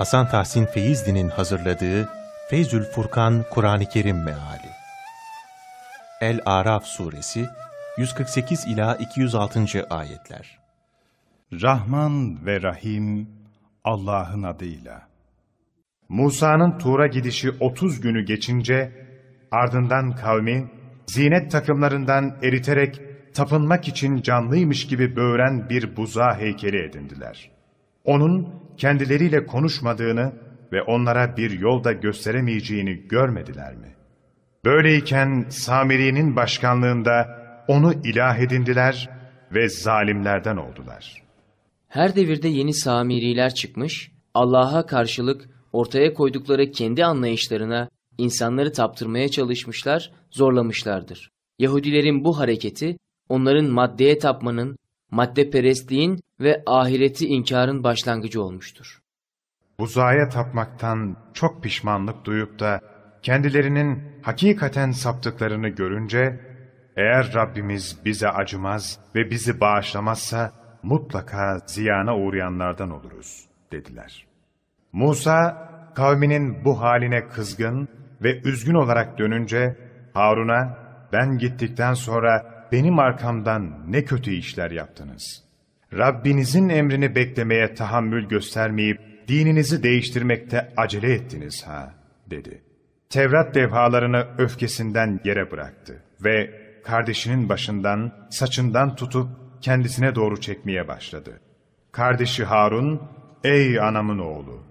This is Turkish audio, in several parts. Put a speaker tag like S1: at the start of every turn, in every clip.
S1: Hasan Tahsin Feyzli'nin hazırladığı Feyzül Furkan Kur'an-ı Kerim Meali El-Araf Suresi 148 ila 206. ayetler.
S2: Rahman ve Rahim Allah'ın adıyla.
S3: Musa'nın Tur'a gidişi 30 günü geçince ardından kavmi zinet takımlarından eriterek tapınmak için canlıymış gibi böğren bir buza heykeli edindiler. Onun kendileriyle konuşmadığını ve onlara bir yolda gösteremeyeceğini görmediler mi? Böyleyken Samiri'nin başkanlığında onu ilah edindiler ve zalimlerden oldular.
S4: Her devirde yeni Samiriler çıkmış, Allah'a karşılık ortaya koydukları kendi anlayışlarına insanları taptırmaya çalışmışlar, zorlamışlardır. Yahudilerin bu hareketi, onların maddeye tapmanın, maddeperestliğin ve ahireti inkarın başlangıcı olmuştur.
S3: Buzaya tapmaktan çok pişmanlık duyup da kendilerinin hakikaten saptıklarını görünce, eğer Rabbimiz bize acımaz ve bizi bağışlamazsa mutlaka ziyana uğrayanlardan oluruz, dediler. Musa, kavminin bu haline kızgın ve üzgün olarak dönünce, Harun'a, ben gittikten sonra benim arkamdan ne kötü işler yaptınız. Rabbinizin emrini beklemeye tahammül göstermeyip, dininizi değiştirmekte acele ettiniz ha, dedi. Tevrat levhalarını öfkesinden yere bıraktı ve kardeşinin başından, saçından tutup kendisine doğru çekmeye başladı. Kardeşi Harun, ''Ey anamın oğlu,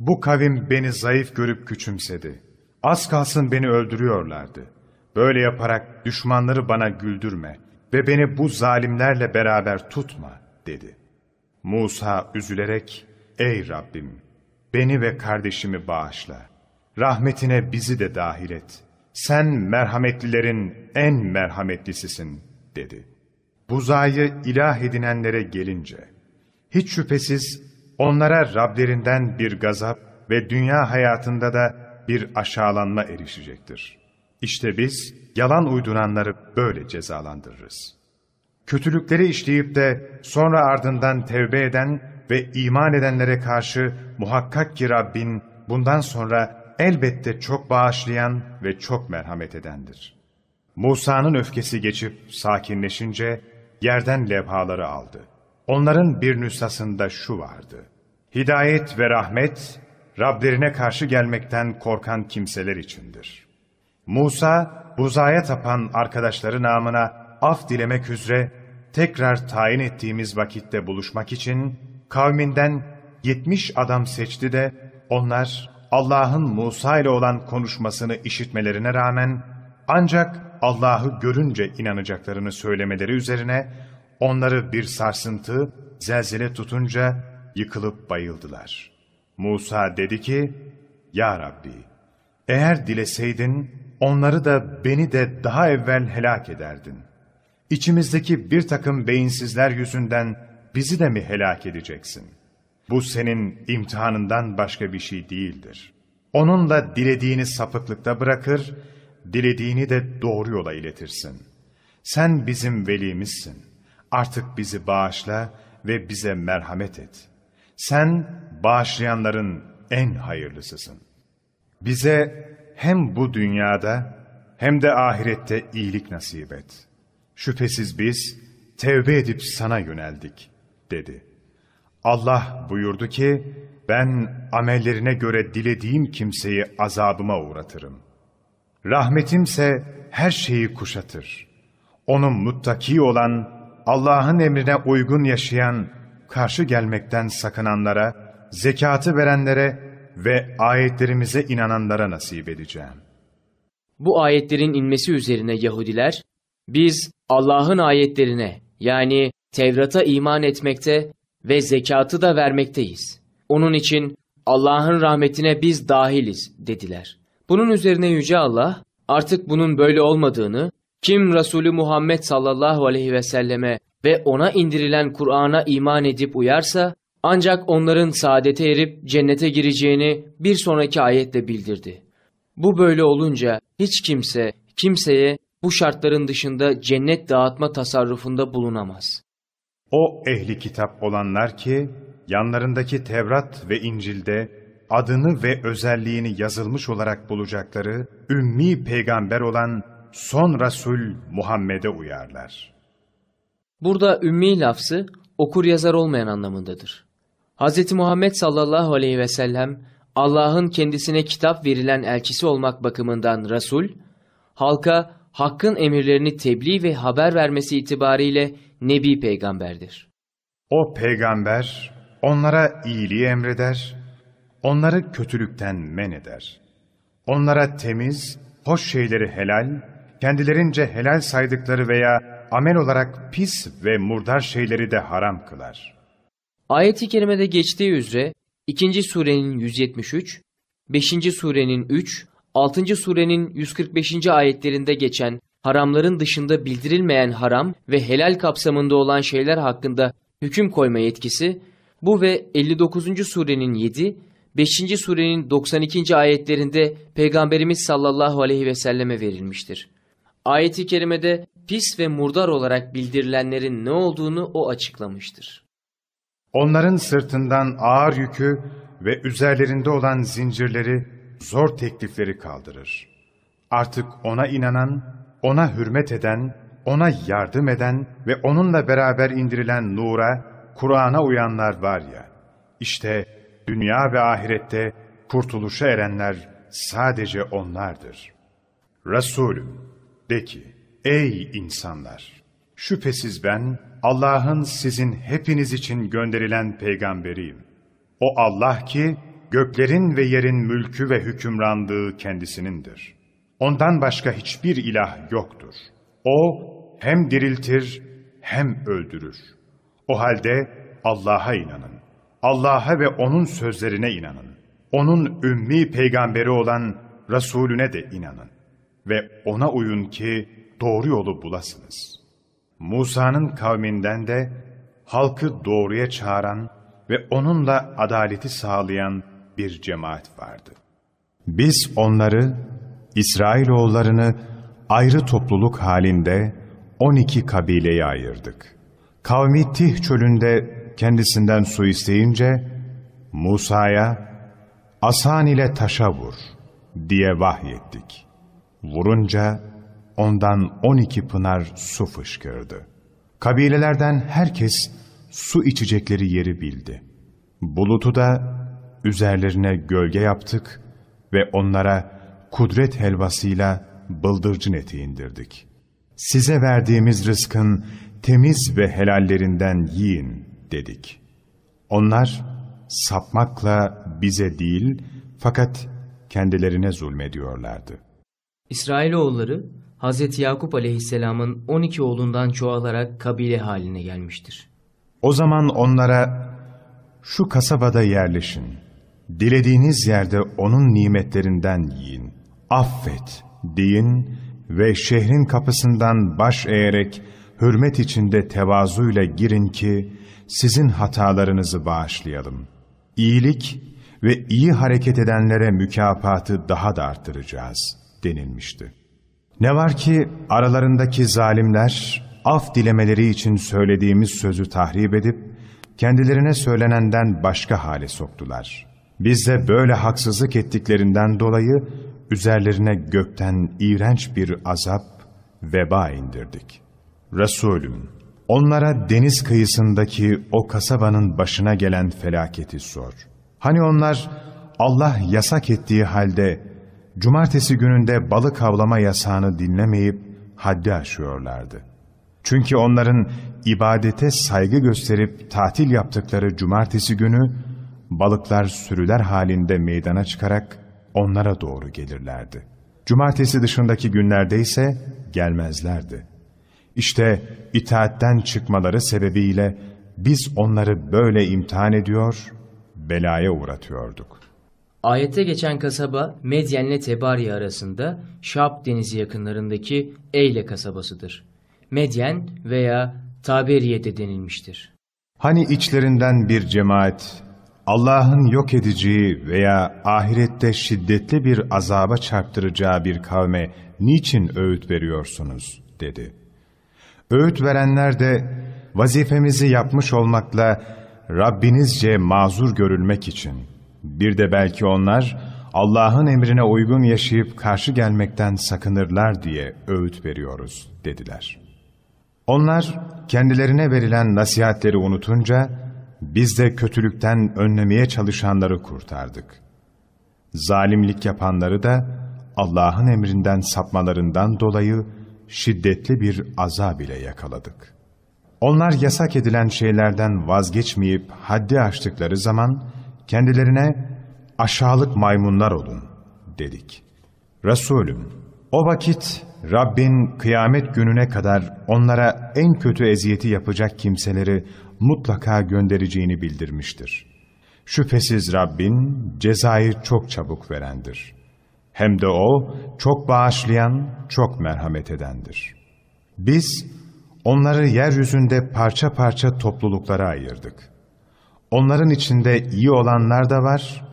S3: bu kavim beni zayıf görüp küçümsedi. Az kalsın beni öldürüyorlardı. Böyle yaparak düşmanları bana güldürme ve beni bu zalimlerle beraber tutma.'' dedi. Musa üzülerek, ''Ey Rabbim, beni ve kardeşimi bağışla. Rahmetine bizi de dahil et. Sen merhametlilerin en merhametlisisin.'' dedi. Buzayı ilah edinenlere gelince, hiç şüphesiz onlara Rablerinden bir gazap ve dünya hayatında da bir aşağılanma erişecektir. İşte biz yalan uyduranları böyle cezalandırırız. Kötülükleri işleyip de sonra ardından tevbe eden ve iman edenlere karşı muhakkak ki Rabbin bundan sonra elbette çok bağışlayan ve çok merhamet edendir. Musa'nın öfkesi geçip sakinleşince yerden levhaları aldı. Onların bir nüshasında şu vardı. Hidayet ve rahmet, Rablerine karşı gelmekten korkan kimseler içindir. Musa, buzaya tapan arkadaşları namına af dilemek üzere tekrar tayin ettiğimiz vakitte buluşmak için kavminden yetmiş adam seçti de onlar Allah'ın Musa ile olan konuşmasını işitmelerine rağmen ancak Allah'ı görünce inanacaklarını söylemeleri üzerine onları bir sarsıntı, zelzele tutunca yıkılıp bayıldılar. Musa dedi ki, Ya Rabbi, eğer dileseydin onları da beni de daha evvel helak ederdin. İçimizdeki bir takım beyinsizler yüzünden bizi de mi helak edeceksin? Bu senin imtihanından başka bir şey değildir. Onunla dilediğini sapıklıkta bırakır, dilediğini de doğru yola iletirsin. Sen bizim velimizsin. Artık bizi bağışla ve bize merhamet et. Sen bağışlayanların en hayırlısısın. Bize hem bu dünyada hem de ahirette iyilik nasip et. Şüphesiz biz tevbe edip sana yöneldik, dedi. Allah buyurdu ki, ben amellerine göre dilediğim kimseyi azabıma uğratırım. Rahmetimse her şeyi kuşatır. Onun muttaki olan, Allah'ın emrine uygun yaşayan, karşı gelmekten sakınanlara, zekatı verenlere ve ayetlerimize inananlara nasip edeceğim.
S4: Bu ayetlerin inmesi üzerine Yahudiler, biz Allah'ın ayetlerine yani Tevrat'a iman etmekte ve zekatı da vermekteyiz. Onun için Allah'ın rahmetine biz dahiliz dediler. Bunun üzerine Yüce Allah artık bunun böyle olmadığını, kim Resulü Muhammed sallallahu aleyhi ve selleme ve ona indirilen Kur'an'a iman edip uyarsa ancak onların saadete erip cennete gireceğini bir sonraki ayetle bildirdi. Bu böyle olunca hiç kimse kimseye bu şartların dışında cennet dağıtma tasarrufunda bulunamaz.
S3: O ehli kitap olanlar ki yanlarındaki Tevrat ve İncil'de adını ve özelliğini yazılmış olarak bulacakları ümmi peygamber olan son Resul Muhammed'e uyarlar.
S4: Burada ümmi lafzı okur yazar olmayan anlamındadır. Hz. Muhammed sallallahu aleyhi ve sellem Allah'ın kendisine kitap verilen elçisi olmak bakımından Resul, halka hakkın emirlerini tebliğ ve haber vermesi itibariyle Nebi peygamberdir.
S3: O peygamber onlara iyiliği emreder, onları kötülükten men eder. Onlara temiz, hoş şeyleri helal, kendilerince helal saydıkları veya amel olarak pis ve murdar şeyleri de haram kılar.
S4: Ayet-i kerimede geçtiği üzere 2. surenin 173, 5. surenin 3, 6. surenin 145. ayetlerinde geçen haramların dışında bildirilmeyen haram ve helal kapsamında olan şeyler hakkında hüküm koyma yetkisi, bu ve 59. surenin 7, 5. surenin 92. ayetlerinde Peygamberimiz sallallahu aleyhi ve selleme verilmiştir. Ayet-i kerimede pis ve murdar olarak bildirilenlerin ne olduğunu o açıklamıştır.
S3: Onların sırtından ağır yükü ve üzerlerinde olan zincirleri, zor teklifleri kaldırır. Artık ona inanan, ona hürmet eden, ona yardım eden ve onunla beraber indirilen nura, Kur'an'a uyanlar var ya, işte dünya ve ahirette kurtuluşa erenler sadece onlardır. Resulüm, de ki, ey insanlar! Şüphesiz ben Allah'ın sizin hepiniz için gönderilen peygamberiyim. O Allah ki göklerin ve yerin mülkü ve hükümranlığı kendisinindir. Ondan başka hiçbir ilah yoktur. O hem diriltir hem öldürür. O halde Allah'a inanın. Allah'a ve O'nun sözlerine inanın. O'nun ümmi peygamberi olan Resulüne de inanın. Ve O'na uyun ki doğru yolu bulasınız.'' Musa'nın kavminden de halkı doğruya çağıran ve onunla adaleti sağlayan bir cemaat vardı. Biz onları, İsrailoğullarını ayrı topluluk halinde 12 kabileye ayırdık. Kavmi Tih çölünde kendisinden su isteyince, Musa'ya, asan ile taşa vur diye vahyettik. Vurunca, ondan on iki pınar su fışkırdı. Kabilelerden herkes su içecekleri yeri bildi. Bulutu da üzerlerine gölge yaptık ve onlara kudret helvasıyla bıldırcın eti indirdik. Size verdiğimiz rızkın temiz ve helallerinden yiyin dedik. Onlar sapmakla bize değil fakat kendilerine zulmediyorlardı.
S4: İsrailoğulları Hz. Yakup aleyhisselamın 12 oğlundan çoğalarak kabile haline gelmiştir.
S3: O zaman onlara şu kasabada yerleşin. Dilediğiniz yerde onun nimetlerinden yiyin. Affet deyin ve şehrin kapısından baş eğerek hürmet içinde tevazuyla girin ki sizin hatalarınızı bağışlayalım. İyilik ve iyi hareket edenlere mükafatı daha da arttıracağız denilmişti. Ne var ki aralarındaki zalimler af dilemeleri için söylediğimiz sözü tahrip edip kendilerine söylenenden başka hale soktular. Biz de böyle haksızlık ettiklerinden dolayı üzerlerine gökten iğrenç bir azap, veba indirdik. Resulüm, onlara deniz kıyısındaki o kasabanın başına gelen felaketi sor. Hani onlar Allah yasak ettiği halde cumartesi gününde balık avlama yasağını dinlemeyip haddi aşıyorlardı. Çünkü onların ibadete saygı gösterip tatil yaptıkları cumartesi günü balıklar sürüler halinde meydana çıkarak onlara doğru gelirlerdi. Cumartesi dışındaki günlerde ise gelmezlerdi. İşte itaatten çıkmaları sebebiyle biz onları böyle imtihan ediyor, belaya uğratıyorduk.
S4: Ayette geçen kasaba Medyen ile Tebari arasında Şab denizi yakınlarındaki Eyle kasabasıdır. Medyen veya Taberiye de denilmiştir.
S3: Hani içlerinden bir cemaat Allah'ın yok edeceği veya ahirette şiddetli bir azaba çarptıracağı bir kavme niçin öğüt veriyorsunuz dedi. Öğüt verenler de vazifemizi yapmış olmakla Rabbinizce mazur görülmek için Bir de belki onlar Allah'ın emrine uygun yaşayıp karşı gelmekten sakınırlar diye öğüt veriyoruz dediler. Onlar kendilerine verilen nasihatleri unutunca biz de kötülükten önlemeye çalışanları kurtardık. Zalimlik yapanları da Allah'ın emrinden sapmalarından dolayı şiddetli bir azab ile yakaladık. Onlar yasak edilen şeylerden vazgeçmeyip haddi aştıkları zaman kendilerine aşağılık maymunlar olun dedik. Resulüm, o vakit Rabbin kıyamet gününe kadar onlara en kötü eziyeti yapacak kimseleri mutlaka göndereceğini bildirmiştir. Şüphesiz Rabbin cezayı çok çabuk verendir. Hem de O çok bağışlayan, çok merhamet edendir. Biz onları yeryüzünde parça parça topluluklara ayırdık. Onların içinde iyi olanlar da var,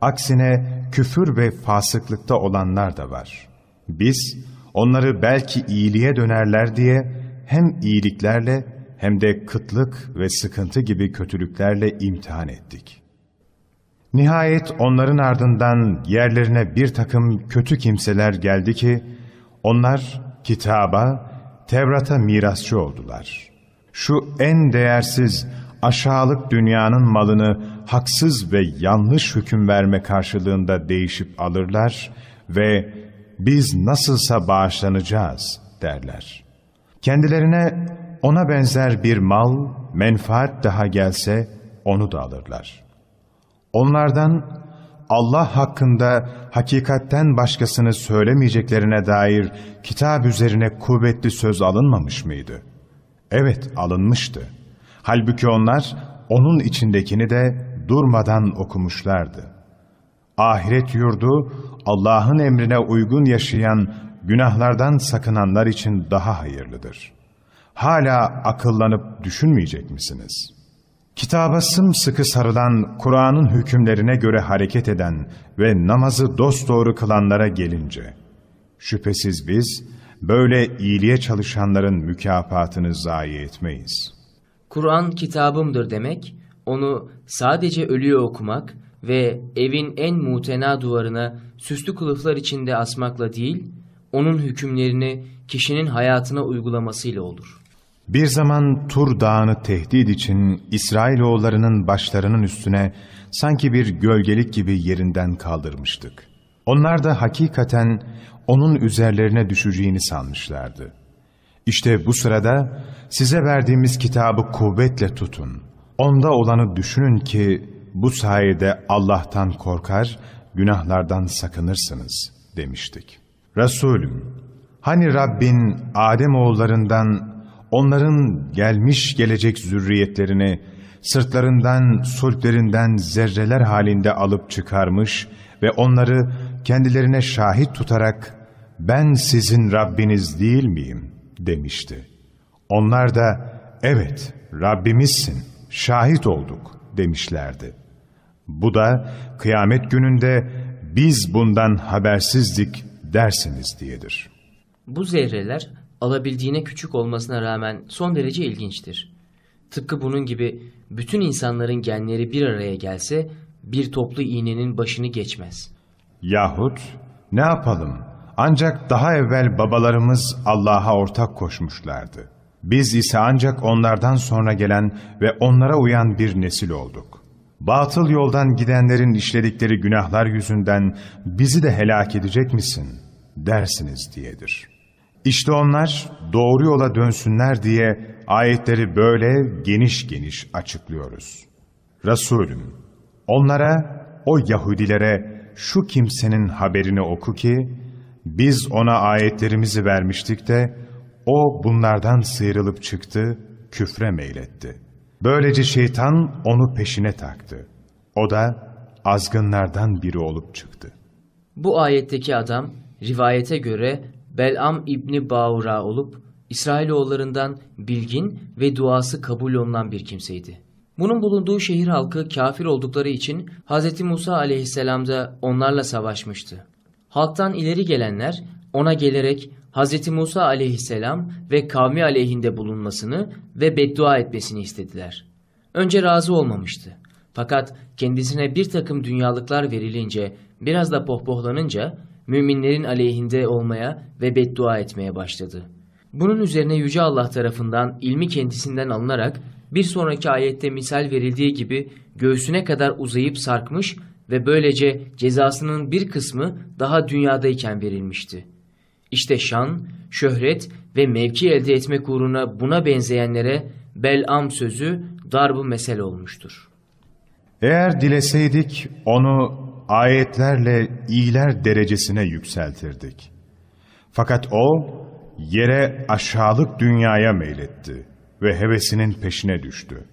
S3: aksine küfür ve fasıklıkta olanlar da var. Biz onları belki iyiliğe dönerler diye hem iyiliklerle hem de kıtlık ve sıkıntı gibi kötülüklerle imtihan ettik. Nihayet onların ardından yerlerine bir takım kötü kimseler geldi ki, onlar kitaba, Tevrat'a mirasçı oldular. Şu en değersiz, aşağılık dünyanın malını haksız ve yanlış hüküm verme karşılığında değişip alırlar ve biz nasılsa bağışlanacağız derler. Kendilerine ona benzer bir mal, menfaat daha gelse onu da alırlar. Onlardan Allah hakkında hakikatten başkasını söylemeyeceklerine dair kitap üzerine kuvvetli söz alınmamış mıydı? Evet alınmıştı. Halbuki onlar onun içindekini de durmadan okumuşlardı. Ahiret yurdu Allah'ın emrine uygun yaşayan günahlardan sakınanlar için daha hayırlıdır. Hala akıllanıp düşünmeyecek misiniz? Kitaba sımsıkı sarılan Kur'an'ın hükümlerine göre hareket eden ve namazı dosdoğru kılanlara gelince, şüphesiz biz böyle iyiliğe çalışanların mükafatını zayi etmeyiz.
S4: Kur'an kitabımdır demek, onu sadece ölüye okumak ve evin en mutena duvarına süslü kılıflar içinde asmakla değil, onun hükümlerini kişinin hayatına uygulamasıyla olur.
S3: Bir zaman Tur Dağı'nı tehdit için İsrailoğullarının başlarının üstüne sanki bir gölgelik gibi yerinden kaldırmıştık. Onlar da hakikaten onun üzerlerine düşeceğini sanmışlardı. İşte bu sırada size verdiğimiz kitabı kuvvetle tutun. Onda olanı düşünün ki bu sayede Allah'tan korkar, günahlardan sakınırsınız demiştik. Resulüm, hani Rabbin Adem oğullarından onların gelmiş gelecek zürriyetlerini sırtlarından, sulplerinden zerreler halinde alıp çıkarmış ve onları kendilerine şahit tutarak ben sizin Rabbiniz değil miyim demişti. Onlar da evet Rabbimizsin, şahit olduk demişlerdi. Bu da kıyamet gününde biz bundan habersizdik dersiniz diyedir.
S4: Bu zehreler alabildiğine küçük olmasına rağmen son derece ilginçtir. Tıpkı bunun gibi bütün insanların genleri bir araya gelse bir toplu iğnenin başını geçmez.
S3: Yahut ne yapalım ancak daha evvel babalarımız Allah'a ortak koşmuşlardı. Biz ise ancak onlardan sonra gelen ve onlara uyan bir nesil olduk. Batıl yoldan gidenlerin işledikleri günahlar yüzünden bizi de helak edecek misin dersiniz diyedir. İşte onlar doğru yola dönsünler diye ayetleri böyle geniş geniş açıklıyoruz. Resulüm, onlara, o Yahudilere şu kimsenin haberini oku ki, biz ona ayetlerimizi vermiştik de, o bunlardan sıyrılıp çıktı, küfre meyletti. Böylece şeytan onu peşine taktı. O da azgınlardan biri olup çıktı.
S4: Bu ayetteki adam rivayete göre Bel'am İbni Bağura olup İsrailoğullarından bilgin ve duası kabul olunan bir kimseydi. Bunun bulunduğu şehir halkı kafir oldukları için Hz. Musa aleyhisselam da onlarla savaşmıştı. Halktan ileri gelenler ona gelerek Hz. Musa aleyhisselam ve kavmi aleyhinde bulunmasını ve beddua etmesini istediler. Önce razı olmamıştı. Fakat kendisine bir takım dünyalıklar verilince, biraz da pohpohlanınca müminlerin aleyhinde olmaya ve beddua etmeye başladı. Bunun üzerine Yüce Allah tarafından ilmi kendisinden alınarak bir sonraki ayette misal verildiği gibi göğsüne kadar uzayıp sarkmış ve böylece cezasının bir kısmı daha dünyadayken verilmişti. İşte şan, şöhret ve mevki elde etmek uğruna buna benzeyenlere Bel'am sözü darbu mesel olmuştur.
S3: Eğer dileseydik onu ayetlerle iyiler derecesine yükseltirdik. Fakat o yere aşağılık dünyaya meyletti ve hevesinin peşine düştü.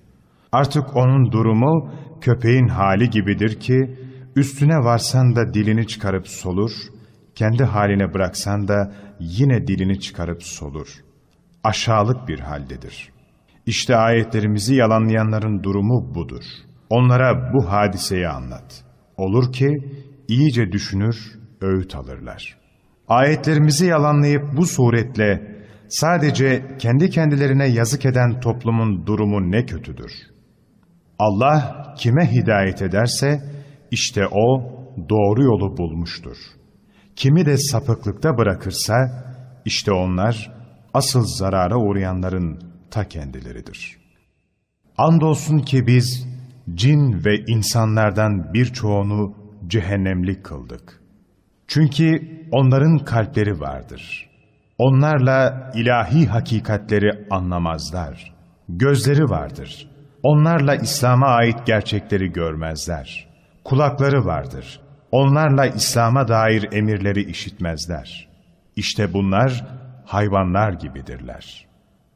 S3: Artık onun durumu köpeğin hali gibidir ki üstüne varsan da dilini çıkarıp solur, kendi haline bıraksan da yine dilini çıkarıp solur. Aşağılık bir haldedir. İşte ayetlerimizi yalanlayanların durumu budur. Onlara bu hadiseyi anlat. Olur ki iyice düşünür, öğüt alırlar. Ayetlerimizi yalanlayıp bu suretle sadece kendi kendilerine yazık eden toplumun durumu ne kötüdür. Allah kime hidayet ederse işte o doğru yolu bulmuştur. Kimi de sapıklıkta bırakırsa işte onlar asıl zarara uğrayanların ta kendileridir. Andolsun ki biz cin ve insanlardan birçoğunu cehennemlik kıldık. Çünkü onların kalpleri vardır. Onlarla ilahi hakikatleri anlamazlar. Gözleri vardır. Onlarla İslam'a ait gerçekleri görmezler. Kulakları vardır. Onlarla İslam'a dair emirleri işitmezler. İşte bunlar hayvanlar gibidirler.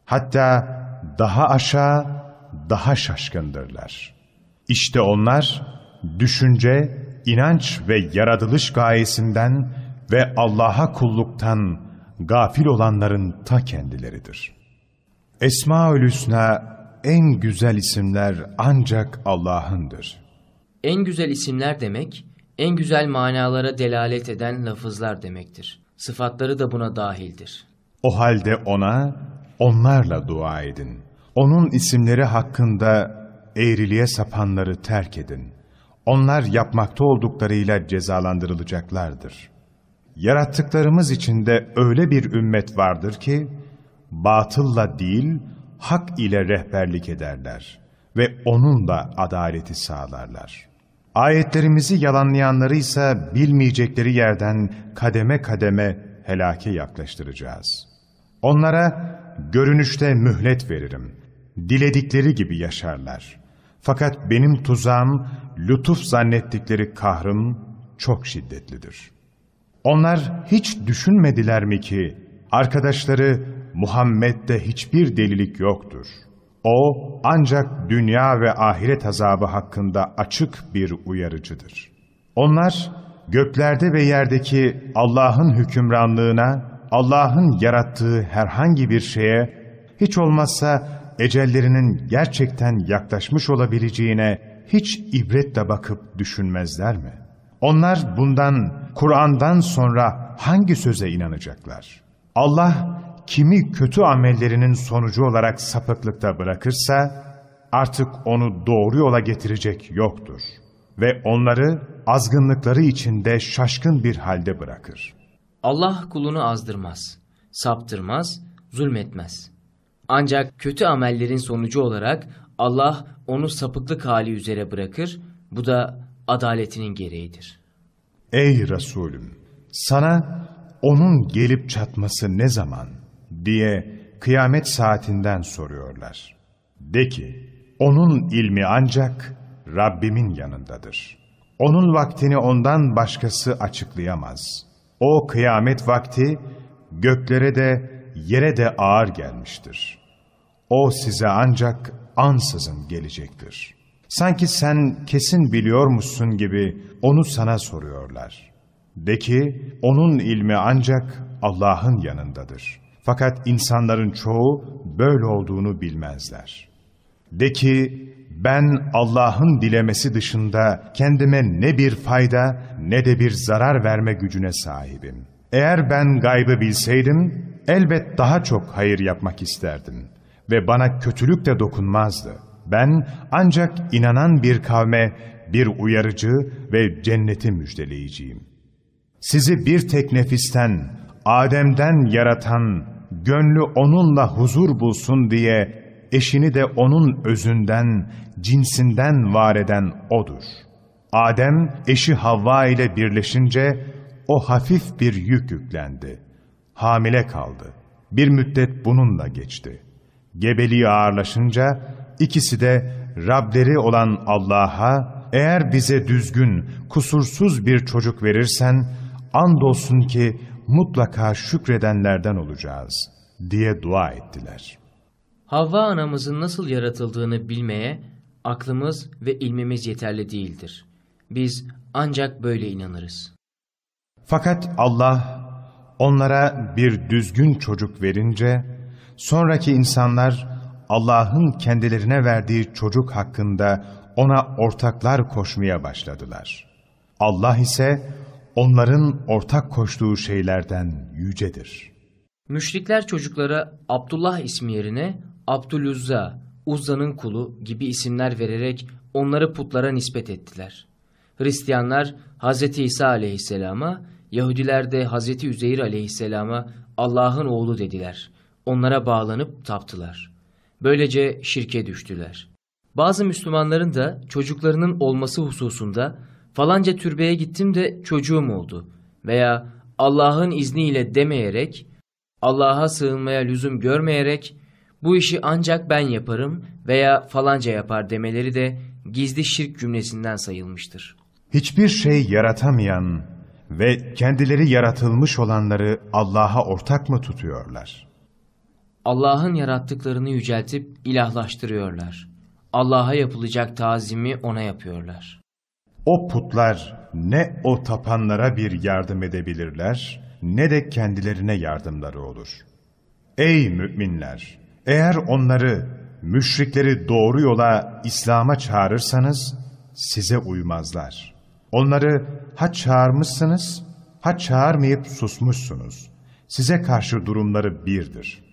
S3: Hatta daha aşağı, daha şaşkındırlar. İşte onlar düşünce, inanç ve yaratılış gayesinden ve Allah'a kulluktan gafil olanların ta kendileridir. Esma-ül en güzel isimler ancak Allah'ındır.
S4: En güzel isimler demek, en güzel manalara delalet eden lafızlar demektir. Sıfatları da buna dahildir.
S3: O halde ona, onlarla dua edin. Onun isimleri hakkında eğriliğe sapanları terk edin. Onlar yapmakta olduklarıyla cezalandırılacaklardır. Yarattıklarımız içinde öyle bir ümmet vardır ki, batılla değil, hak ile rehberlik ederler ve onunla adaleti sağlarlar. Ayetlerimizi yalanlayanları ise bilmeyecekleri yerden kademe kademe helake yaklaştıracağız. Onlara görünüşte mühlet veririm. Diledikleri gibi yaşarlar. Fakat benim tuzağım, lütuf zannettikleri kahrım çok şiddetlidir. Onlar hiç düşünmediler mi ki, arkadaşları Muhammed'de hiçbir delilik yoktur. O ancak dünya ve ahiret azabı hakkında açık bir uyarıcıdır. Onlar göklerde ve yerdeki Allah'ın hükümranlığına, Allah'ın yarattığı herhangi bir şeye, hiç olmazsa ecellerinin gerçekten yaklaşmış olabileceğine hiç ibretle bakıp düşünmezler mi? Onlar bundan, Kur'an'dan sonra hangi söze inanacaklar? Allah kimi kötü amellerinin sonucu olarak sapıklıkta bırakırsa, artık onu doğru yola getirecek yoktur. Ve onları azgınlıkları içinde şaşkın bir halde bırakır.
S4: Allah kulunu azdırmaz, saptırmaz, zulmetmez. Ancak kötü amellerin sonucu olarak Allah onu sapıklık hali üzere bırakır, bu da adaletinin gereğidir.
S3: Ey Resulüm! Sana onun gelip çatması ne zaman diye kıyamet saatinden soruyorlar. De ki, onun ilmi ancak Rabbimin yanındadır. Onun vaktini ondan başkası açıklayamaz. O kıyamet vakti göklere de yere de ağır gelmiştir. O size ancak ansızın gelecektir. Sanki sen kesin biliyormuşsun gibi onu sana soruyorlar. De ki, onun ilmi ancak Allah'ın yanındadır. Fakat insanların çoğu böyle olduğunu bilmezler. De ki, ben Allah'ın dilemesi dışında kendime ne bir fayda ne de bir zarar verme gücüne sahibim. Eğer ben gaybı bilseydim, elbet daha çok hayır yapmak isterdim ve bana kötülük de dokunmazdı. ben ancak inanan bir kavme bir uyarıcı ve cenneti müjdeleyeceğim. Sizi bir tek nefisten, Adem'den yaratan, gönlü onunla huzur bulsun diye eşini de onun özünden, cinsinden var eden O'dur. Adem eşi Havva ile birleşince o hafif bir yük yüklendi. Hamile kaldı. Bir müddet bununla geçti. Gebeliği ağırlaşınca ikisi de Rableri olan Allah'a eğer bize düzgün, kusursuz bir çocuk verirsen andolsun ki mutlaka şükredenlerden olacağız diye dua ettiler.
S4: Havva anamızın nasıl yaratıldığını bilmeye aklımız ve ilmimiz yeterli değildir. Biz ancak böyle inanırız.
S3: Fakat Allah onlara bir düzgün çocuk verince, sonraki insanlar Allah'ın kendilerine verdiği çocuk hakkında ona ortaklar koşmaya başladılar. Allah ise onların ortak koştuğu şeylerden yücedir.
S4: Müşrikler çocuklara Abdullah ismi yerine Abdülüzza, Uzza'nın kulu gibi isimler vererek onları putlara nispet ettiler. Hristiyanlar Hz. İsa aleyhisselama, Yahudiler de Hz. Üzeyir aleyhisselama Allah'ın oğlu dediler. Onlara bağlanıp taptılar. Böylece şirke düştüler. Bazı Müslümanların da çocuklarının olması hususunda falanca türbeye gittim de çocuğum oldu veya Allah'ın izniyle demeyerek, Allah'a sığınmaya lüzum görmeyerek bu işi ancak ben yaparım veya falanca yapar demeleri de gizli şirk cümlesinden sayılmıştır.
S3: Hiçbir şey yaratamayan ve kendileri yaratılmış olanları Allah'a ortak mı tutuyorlar?
S4: Allah'ın yarattıklarını yüceltip ilahlaştırıyorlar. Allah'a yapılacak tazimi ona yapıyorlar.
S3: O putlar ne o tapanlara bir yardım edebilirler ne de kendilerine yardımları olur. Ey müminler! Eğer onları, müşrikleri doğru yola, İslam'a çağırırsanız size uymazlar. Onları ha çağırmışsınız, ha çağırmayıp susmuşsunuz. Size karşı durumları birdir.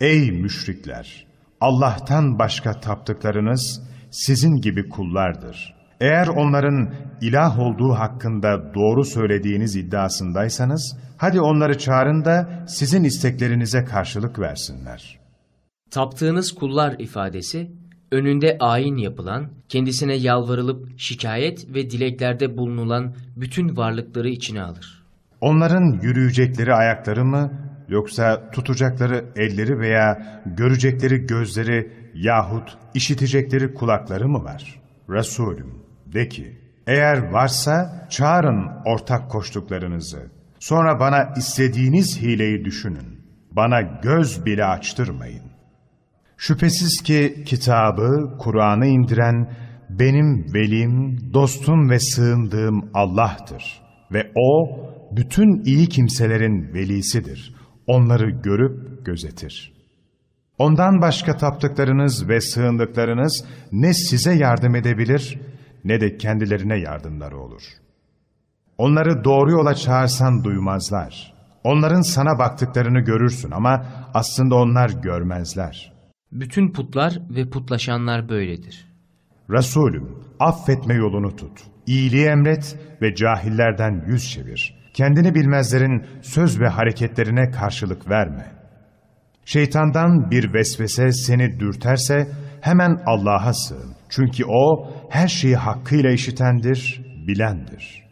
S3: Ey müşrikler! Allah'tan başka taptıklarınız sizin gibi kullardır. Eğer onların ilah olduğu hakkında doğru söylediğiniz iddiasındaysanız, hadi onları çağırın da sizin isteklerinize karşılık versinler.
S4: Taptığınız kullar ifadesi, önünde ayin yapılan, kendisine yalvarılıp şikayet ve dileklerde bulunulan bütün varlıkları içine alır.
S3: Onların yürüyecekleri ayakları mı, yoksa tutacakları elleri veya görecekleri gözleri yahut işitecekleri kulakları mı var? Resulüm, de ki, eğer varsa çağırın ortak koştuklarınızı. Sonra bana istediğiniz hileyi düşünün. Bana göz bile açtırmayın. Şüphesiz ki kitabı, Kur'an'ı indiren benim velim, dostum ve sığındığım Allah'tır. Ve O, bütün iyi kimselerin velisidir. Onları görüp gözetir. Ondan başka taptıklarınız ve sığındıklarınız ne size yardım edebilir ne de kendilerine yardımları olur. Onları doğru yola çağırsan duymazlar. Onların sana baktıklarını görürsün ama aslında onlar görmezler.
S4: Bütün putlar ve putlaşanlar böyledir.
S3: Resulüm, affetme yolunu tut. İyiliği emret ve cahillerden yüz çevir. Kendini bilmezlerin söz ve hareketlerine karşılık verme. Şeytandan bir vesvese seni dürterse hemen Allah'a sığın. Çünkü O her şeyi hakkıyla işitendir, bilendir.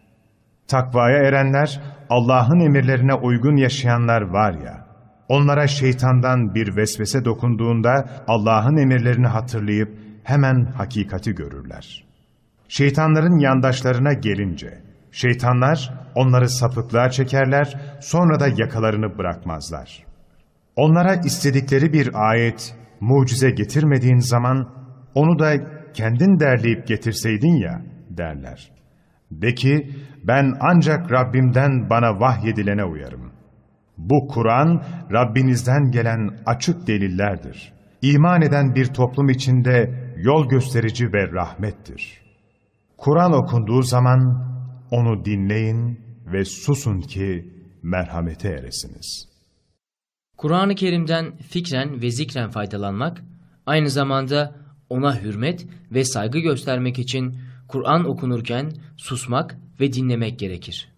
S3: Takvaya erenler, Allah'ın emirlerine uygun yaşayanlar var ya, onlara şeytandan bir vesvese dokunduğunda Allah'ın emirlerini hatırlayıp hemen hakikati görürler. Şeytanların yandaşlarına gelince, şeytanlar onları sapıklığa çekerler, sonra da yakalarını bırakmazlar. Onlara istedikleri bir ayet, mucize getirmediğin zaman, onu da kendin derleyip getirseydin ya, derler. De ki, ben ancak Rabbimden bana vahyedilene uyarım. Bu Kur'an, Rabbinizden gelen açık delillerdir. İman eden bir toplum içinde yol gösterici ve rahmettir. Kur'an okunduğu zaman onu dinleyin ve susun ki merhamete eresiniz.
S4: Kur'an-ı Kerim'den fikren ve zikren faydalanmak, aynı zamanda Ona hürmet ve saygı göstermek için Kur'an okunurken susmak ve dinlemek gerekir.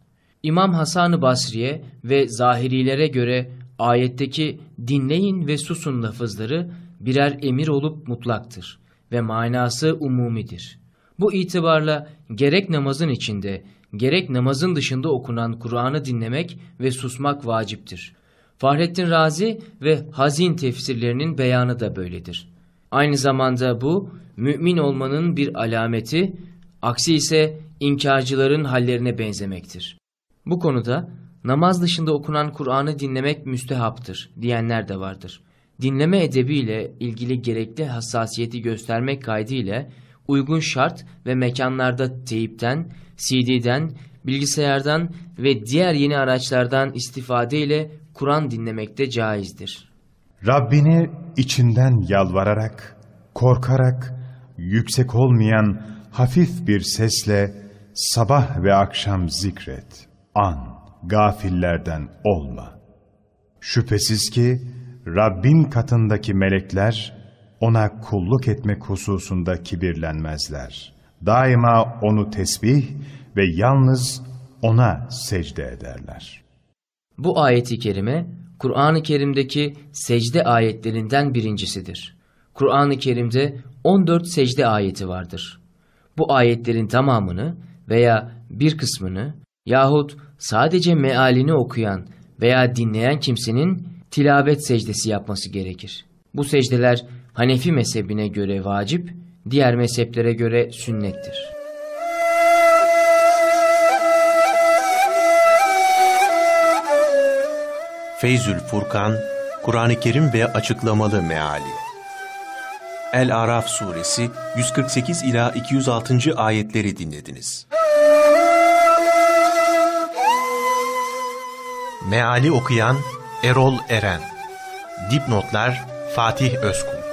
S4: İmam Hasan-ı Basri'ye ve Zahirilere göre ayetteki dinleyin ve susun lafızları birer emir olup mutlaktır ve manası umumidir. Bu itibarla gerek namazın içinde gerek namazın dışında okunan Kur'an'ı dinlemek ve susmak vaciptir. Fahrettin Razi ve Hazin tefsirlerinin beyanı da böyledir. Aynı zamanda bu mümin olmanın bir alameti, aksi ise inkarcıların hallerine benzemektir. Bu konuda namaz dışında okunan Kur'an'ı dinlemek müstehaptır diyenler de vardır. Dinleme edebiyle ilgili gerekli hassasiyeti göstermek kaydıyla uygun şart ve mekanlarda teyipten, CD'den, bilgisayardan ve diğer yeni araçlardan istifade ile Kur'an dinlemek de caizdir.
S3: Rabbini içinden yalvararak, korkarak, yüksek olmayan hafif bir sesle sabah ve akşam zikret. An, gafillerden olma. Şüphesiz ki Rabbin katındaki melekler ona kulluk etmek hususunda kibirlenmezler. Daima onu tesbih ve yalnız ona secde ederler.
S4: Bu ayeti kerime Kur'an-ı Kerim'deki secde ayetlerinden birincisidir. Kur'an-ı Kerim'de 14 secde ayeti vardır. Bu ayetlerin tamamını veya bir kısmını yahut sadece mealini okuyan veya dinleyen kimsenin tilavet secdesi yapması gerekir. Bu secdeler Hanefi mezhebine göre vacip, diğer mezheplere göre sünnettir.
S1: Feyzül Furkan, Kur'an-ı Kerim ve açıklamalı meali. El-Araf suresi 148 ila 206. ayetleri dinlediniz. Meali okuyan Erol Eren. Dipnotlar Fatih Özkul.